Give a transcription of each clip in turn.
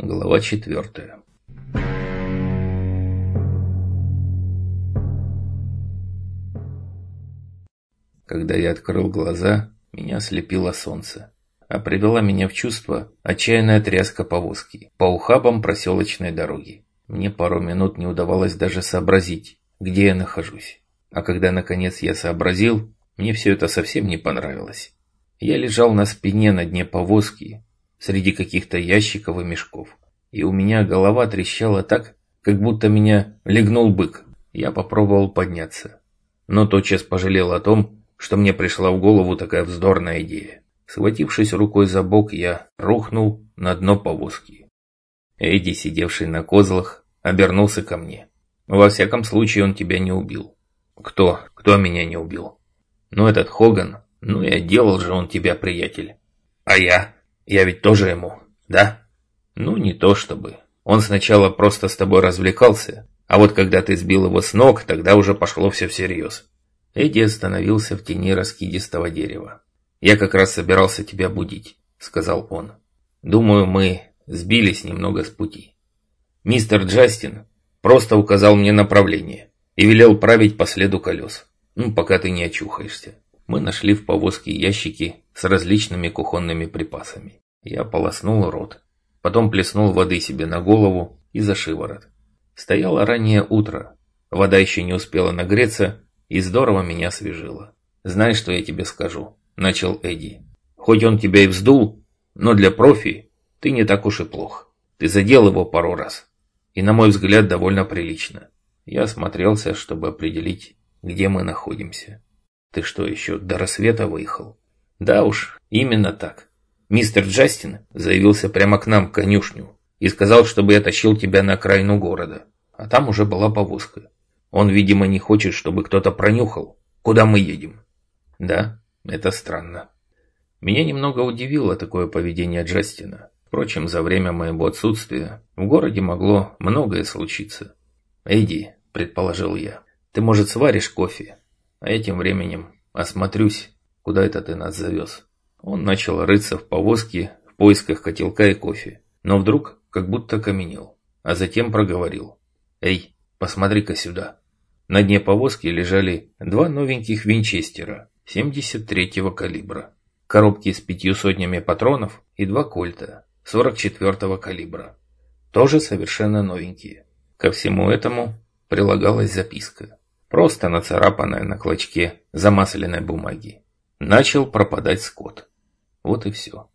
Глава четвертая. Когда я открыл глаза, меня слепило солнце, а привела меня в чувство отчаянная тряска повозки по ухабам проселочной дороги. Мне пару минут не удавалось даже сообразить, где я нахожусь. А когда наконец я сообразил, мне все это совсем не понравилось. Я лежал на спине на дне повозки, среди каких-то ящиков и мешков. И у меня голова трещала так, как будто меня легнул бык. Я попробовал подняться. Но тотчас пожалел о том, что мне пришла в голову такая вздорная идея. Схватившись рукой за бок, я рухнул на дно повозки. Эдди, сидевший на козлах, обернулся ко мне. Во всяком случае, он тебя не убил. Кто? Кто меня не убил? Ну, этот Хоган. Ну и отделал же он тебя, приятель. А я? Я ведь тоже ему, да? Ну, не то чтобы. Он сначала просто с тобой развлекался, а вот когда ты сбил его с ног, тогда уже пошло все всерьез. Эдди остановился в тени раскидистого дерева. «Я как раз собирался тебя будить», — сказал он. «Думаю, мы сбились немного с пути. Мистер Джастин просто указал мне направление и велел править по следу колес, ну, пока ты не очухаешься мы нашли в повозке ящики с различными кухонными припасами. Я полоснул рот, потом плеснул воды себе на голову и за шиворот. Стояло раннее утро, вода еще не успела нагреться и здорово меня освежила. «Знаешь, что я тебе скажу?» – начал Эдди. «Хоть он тебя и вздул, но для профи ты не так уж и плох. Ты задел его пару раз. И, на мой взгляд, довольно прилично. Я осмотрелся, чтобы определить, где мы находимся. Ты что, еще до рассвета выехал? Да уж, именно так. Мистер Джастин заявился прямо к нам, к конюшню, и сказал, чтобы я тащил тебя на окраину города. А там уже была повозка. Он, видимо, не хочет, чтобы кто-то пронюхал, куда мы едем. Да, это странно. Меня немного удивило такое поведение Джастина. Впрочем, за время моего отсутствия в городе могло многое случиться. «Эдди», — предположил я, — «ты, может, сваришь кофе, а я тем временем осмотрюсь, куда это ты нас завез. Он начал рыться в повозке в поисках котелка и кофе, но вдруг как будто каменел, а затем проговорил. «Эй, посмотри-ка сюда». На дне повозки лежали два новеньких винчестера 73-го калибра, коробки с пятью сотнями патронов и два кольта 44-го калибра, тоже совершенно новенькие. Ко всему этому прилагалась записка просто нацарапанная на клочке замасленной бумаги. Начал пропадать скот. Вот и все.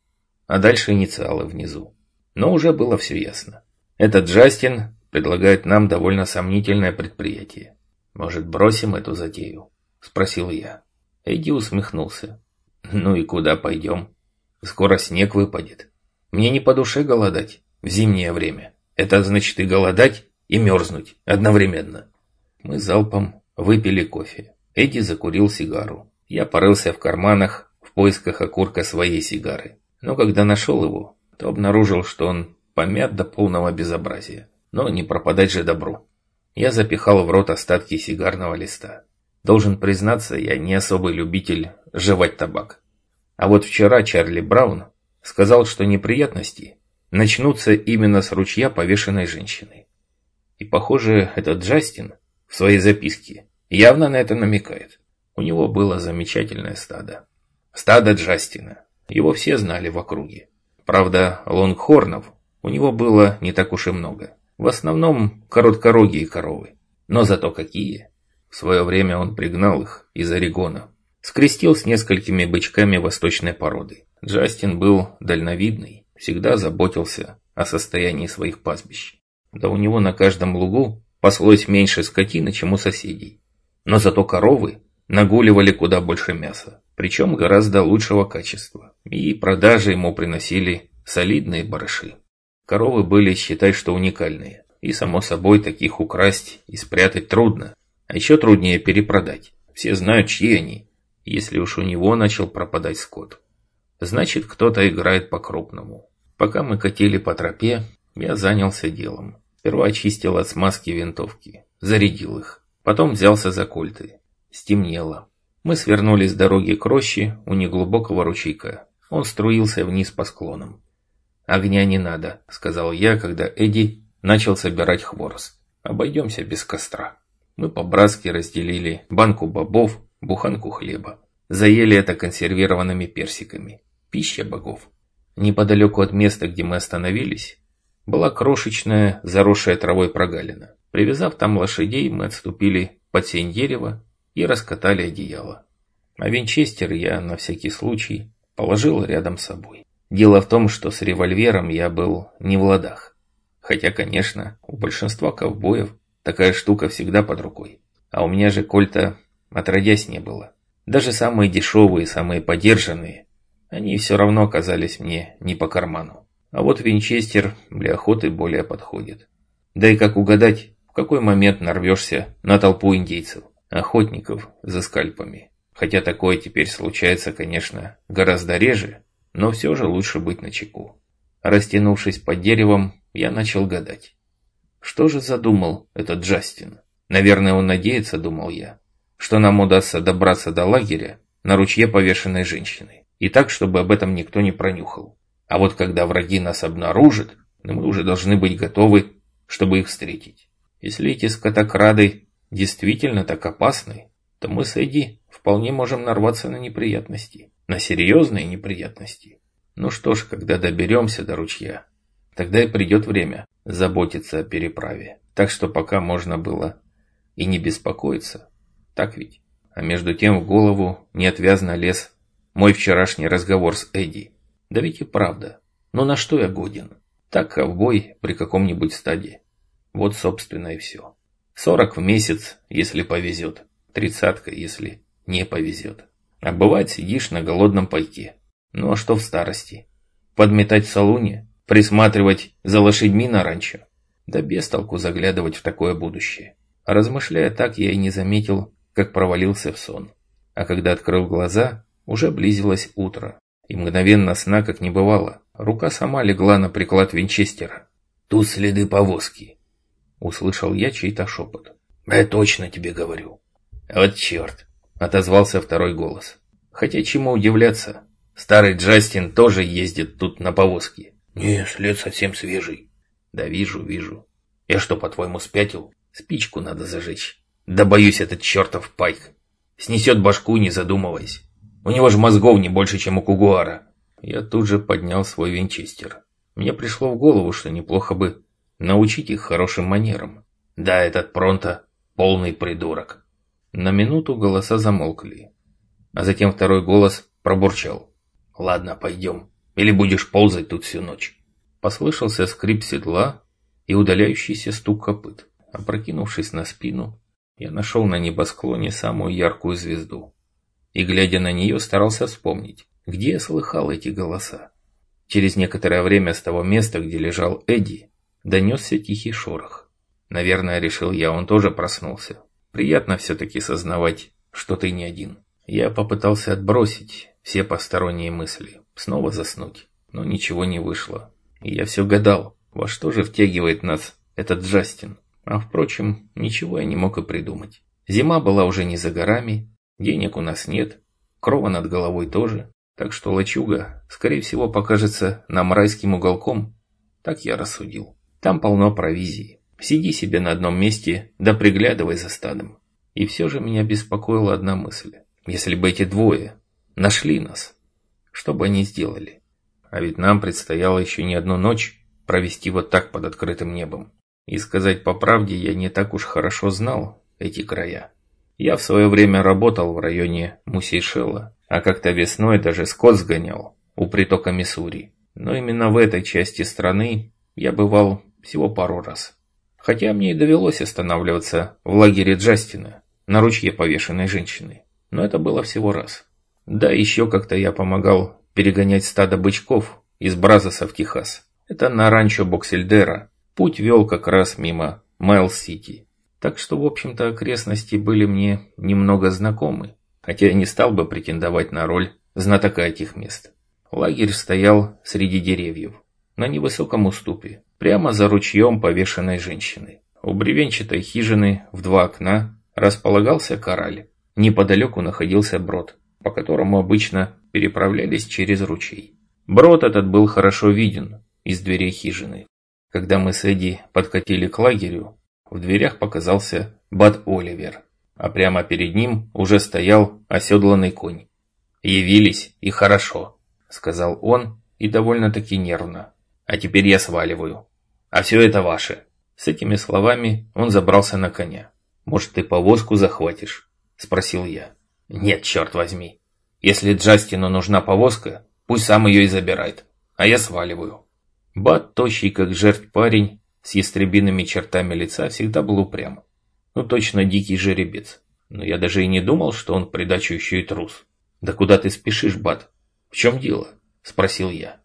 А дальше инициалы внизу. Но уже было все ясно. Этот Джастин предлагает нам довольно сомнительное предприятие. Может, бросим эту затею? Спросил я. Эдди усмехнулся. Ну и куда пойдем? Скоро снег выпадет. Мне не по душе голодать в зимнее время. Это значит и голодать, и мерзнуть одновременно. Мы залпом Выпили кофе. Эдди закурил сигару. Я порылся в карманах в поисках окурка своей сигары. Но когда нашел его, то обнаружил, что он помят до полного безобразия. Но не пропадать же добру. Я запихал в рот остатки сигарного листа. Должен признаться, я не особый любитель жевать табак. А вот вчера Чарли Браун сказал, что неприятности начнутся именно с ручья повешенной женщины. И похоже, этот Джастин в своей записке явно на это намекает. У него было замечательное стадо. Стадо Джастина. Его все знали в округе. Правда, лонгхорнов у него было не так уж и много. В основном короткорогие коровы. Но зато какие. В свое время он пригнал их из Орегона. Скрестил с несколькими бычками восточной породы. Джастин был дальновидный, всегда заботился о состоянии своих пастбищ. Да у него на каждом лугу паслось меньше скотины, чем у соседей. Но зато коровы нагуливали куда больше мяса, причем гораздо лучшего качества. И продажи ему приносили солидные барыши. Коровы были, считай, что уникальные. И, само собой, таких украсть и спрятать трудно. А еще труднее перепродать. Все знают, чьи они, если уж у него начал пропадать скот. Значит, кто-то играет по-крупному. Пока мы катили по тропе, я занялся делом. Сперва очистил от смазки винтовки, зарядил их. Потом взялся за кольты. Стемнело. Мы свернули с дороги к роще у неглубокого ручейка. Он струился вниз по склонам. «Огня не надо», — сказал я, когда Эдди начал собирать хворост. «Обойдемся без костра». Мы по-братски разделили банку бобов, буханку хлеба. Заели это консервированными персиками. Пища богов. Неподалеку от места, где мы остановились, была крошечная, заросшая травой прогалина. Привязав там лошадей, мы отступили под сень дерева и раскатали одеяло. А винчестер я, на всякий случай, положил рядом с собой. Дело в том, что с револьвером я был не в ладах. Хотя, конечно, у большинства ковбоев такая штука всегда под рукой. А у меня же кольта отродясь не было. Даже самые дешевые, самые подержанные, они все равно оказались мне не по карману. А вот винчестер для охоты более подходит. Да и как угадать, в какой момент нарвешься на толпу индейцев, охотников за скальпами. Хотя такое теперь случается, конечно, гораздо реже, но все же лучше быть начеку. Растянувшись под деревом, я начал гадать. Что же задумал этот Джастин? Наверное, он надеется, думал я, что нам удастся добраться до лагеря на ручье повешенной женщины. И так, чтобы об этом никто не пронюхал. А вот когда враги нас обнаружат, мы уже должны быть готовы, чтобы их встретить. Если эти скотокрады действительно так опасны, то мы с Эдди вполне можем нарваться на неприятности. На серьезные неприятности. Ну что ж, когда доберемся до ручья, тогда и придет время заботиться о переправе. Так что пока можно было и не беспокоиться. Так ведь? А между тем в голову неотвязно лез мой вчерашний разговор с Эдди. Да ведь и правда. Но на что я годен? Так ковбой при каком-нибудь стаде. Вот, собственно, и все. Сорок в месяц, если повезет. Тридцатка, если не повезет. А бывает сидишь на голодном пайке. Ну а что в старости? Подметать в салуне? Присматривать за лошадьми на ранчо? Да без толку заглядывать в такое будущее. Размышляя так, я и не заметил, как провалился в сон. А когда открыл глаза, уже близилось утро. И мгновенно сна как не бывало. Рука сама легла на приклад винчестера. «Тут следы повозки», — услышал я чей-то шепот. «Я точно тебе говорю». «Вот черт», — отозвался второй голос. «Хотя чему удивляться? Старый Джастин тоже ездит тут на повозке». «Не, след совсем свежий». «Да вижу, вижу. Я что, по-твоему, спятил? Спичку надо зажечь. Да боюсь, этот чертов пайк. Снесет башку, не задумываясь. У него же мозгов не больше, чем у Кугуара». Я тут же поднял свой винчестер. Мне пришло в голову, что неплохо бы научить их хорошим манерам. Да, этот Пронто полный придурок. На минуту голоса замолкли, а затем второй голос пробурчал. «Ладно, пойдем, или будешь ползать тут всю ночь». Послышался скрип седла и удаляющийся стук копыт. Опрокинувшись на спину, я нашел на небосклоне самую яркую звезду. И, глядя на нее, старался вспомнить, где я слыхал эти голоса. Через некоторое время с того места, где лежал Эдди, донесся тихий шорох. Наверное, решил я, он тоже проснулся. Приятно все-таки сознавать, что ты не один. Я попытался отбросить все посторонние мысли, снова заснуть, но ничего не вышло. И я все гадал, во что же втягивает нас этот Джастин. А впрочем, ничего я не мог и придумать. Зима была уже не за горами, денег у нас нет, крова над головой тоже, так что лачуга, скорее всего, покажется нам райским уголком. Так я рассудил. Там полно провизии. Сиди себе на одном месте, да приглядывай за стадом. И все же меня беспокоила одна мысль. Если бы эти двое нашли нас, что бы они сделали? А ведь нам предстояло еще не одну ночь провести вот так под открытым небом. И сказать по правде, я не так уж хорошо знал эти края. Я в свое время работал в районе Мусейшела, а как-то весной даже скот сгонял у притока Миссури. Но именно в этой части страны я бывал всего пару раз. Хотя мне и довелось останавливаться в лагере Джастина, на ручье повешенной женщины. Но это было всего раз. Да, еще как-то я помогал перегонять стадо бычков из Бразоса в Техас. Это на ранчо Боксельдера. Путь вел как раз мимо Майл-Сити. Так что, в общем-то, окрестности были мне немного знакомы. Хотя я не стал бы претендовать на роль знатока этих мест. Лагерь стоял среди деревьев, на невысоком уступе, прямо за ручьем повешенной женщины. У бревенчатой хижины в два окна располагался кораль. Неподалеку находился брод, по которому обычно переправлялись через ручей. Брод этот был хорошо виден, из дверей хижины. Когда мы с Эдди подкатили к лагерю, в дверях показался Бад Оливер, а прямо перед ним уже стоял оседланный конь. «Явились, и хорошо», — сказал он, и довольно-таки нервно. «А теперь я сваливаю. А все это ваше». С этими словами он забрался на коня. «Может, ты повозку захватишь?» – спросил я. «Нет, черт возьми. Если Джастину нужна повозка, пусть сам ее и забирает, а я сваливаю». Бат, тощий как жертв парень, с ястребиными чертами лица, всегда был упрям. Ну, точно дикий жеребец. Но я даже и не думал, что он придачу еще и трус. «Да куда ты спешишь, Бат? В чем дело?» – спросил я.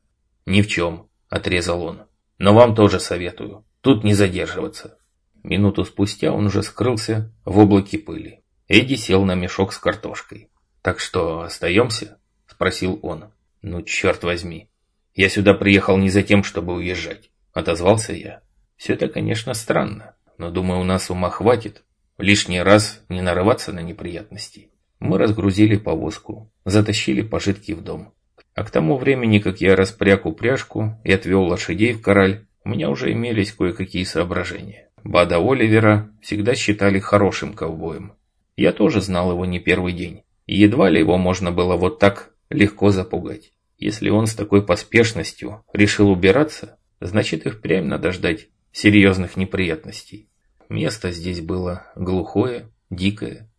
«Ни в чем», – отрезал он. «Но вам тоже советую. Тут не задерживаться». Минуту спустя он уже скрылся в облаке пыли. Эдди сел на мешок с картошкой. «Так что, остаемся?» – спросил он. «Ну, черт возьми. Я сюда приехал не за тем, чтобы уезжать», – отозвался я. «Все это, конечно, странно, но, думаю, у нас ума хватит лишний раз не нарываться на неприятности». Мы разгрузили повозку, затащили пожитки в дом. А к тому времени, как я распряг упряжку и отвел лошадей в кораль, у меня уже имелись кое-какие соображения. Бада Оливера всегда считали хорошим ковбоем. Я тоже знал его не первый день. И едва ли его можно было вот так легко запугать. Если он с такой поспешностью решил убираться, значит и впрямь надо ждать серьезных неприятностей. Место здесь было глухое, дикое.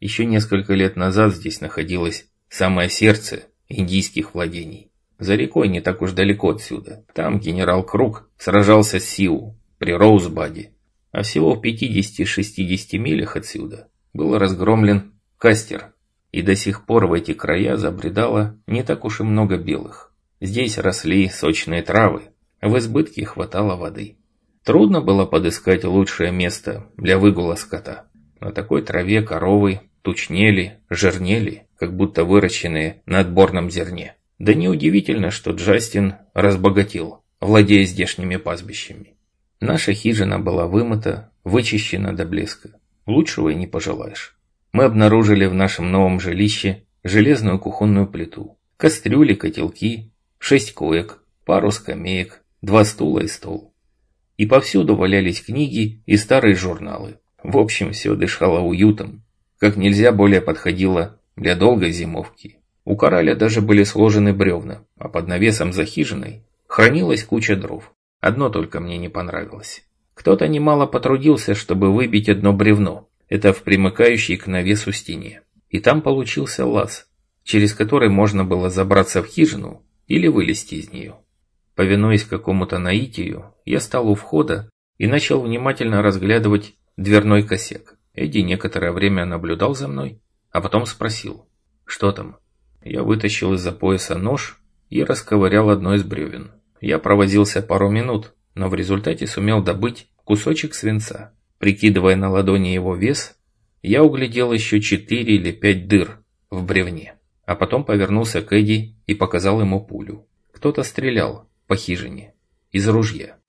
Еще несколько лет назад здесь находилось самое сердце индийских владений. За рекой не так уж далеко отсюда. Там генерал Круг сражался с Сиу при Роузбаде. А всего в 50-60 милях отсюда был разгромлен Кастер. И до сих пор в эти края забредало не так уж и много белых. Здесь росли сочные травы, в избытке хватало воды. Трудно было подыскать лучшее место для выгула скота. На такой траве коровы тучнели, жирнели, как будто выращенные на отборном зерне. Да неудивительно, что Джастин разбогател, владея здешними пастбищами. Наша хижина была вымыта, вычищена до блеска. Лучшего и не пожелаешь. Мы обнаружили в нашем новом жилище железную кухонную плиту, кастрюли, котелки, шесть коек, пару скамеек, два стула и стол. И повсюду валялись книги и старые журналы. В общем, все дышало уютом, как нельзя более подходило для долгой зимовки. У кораля даже были сложены бревна, а под навесом за хижиной хранилась куча дров. Одно только мне не понравилось. Кто-то немало потрудился, чтобы выбить одно бревно. Это в примыкающей к навесу стене. И там получился лаз, через который можно было забраться в хижину или вылезти из нее. Повинуясь какому-то наитию, я стал у входа и начал внимательно разглядывать дверной косяк. Эдди некоторое время наблюдал за мной, а потом спросил, что там. Я вытащил из-за пояса нож и расковырял одно из бревен. Я провозился пару минут, но в результате сумел добыть кусочек свинца. Прикидывая на ладони его вес, я углядел еще четыре или пять дыр в бревне. А потом повернулся к Эдди и показал ему пулю. Кто-то стрелял по хижине из ружья.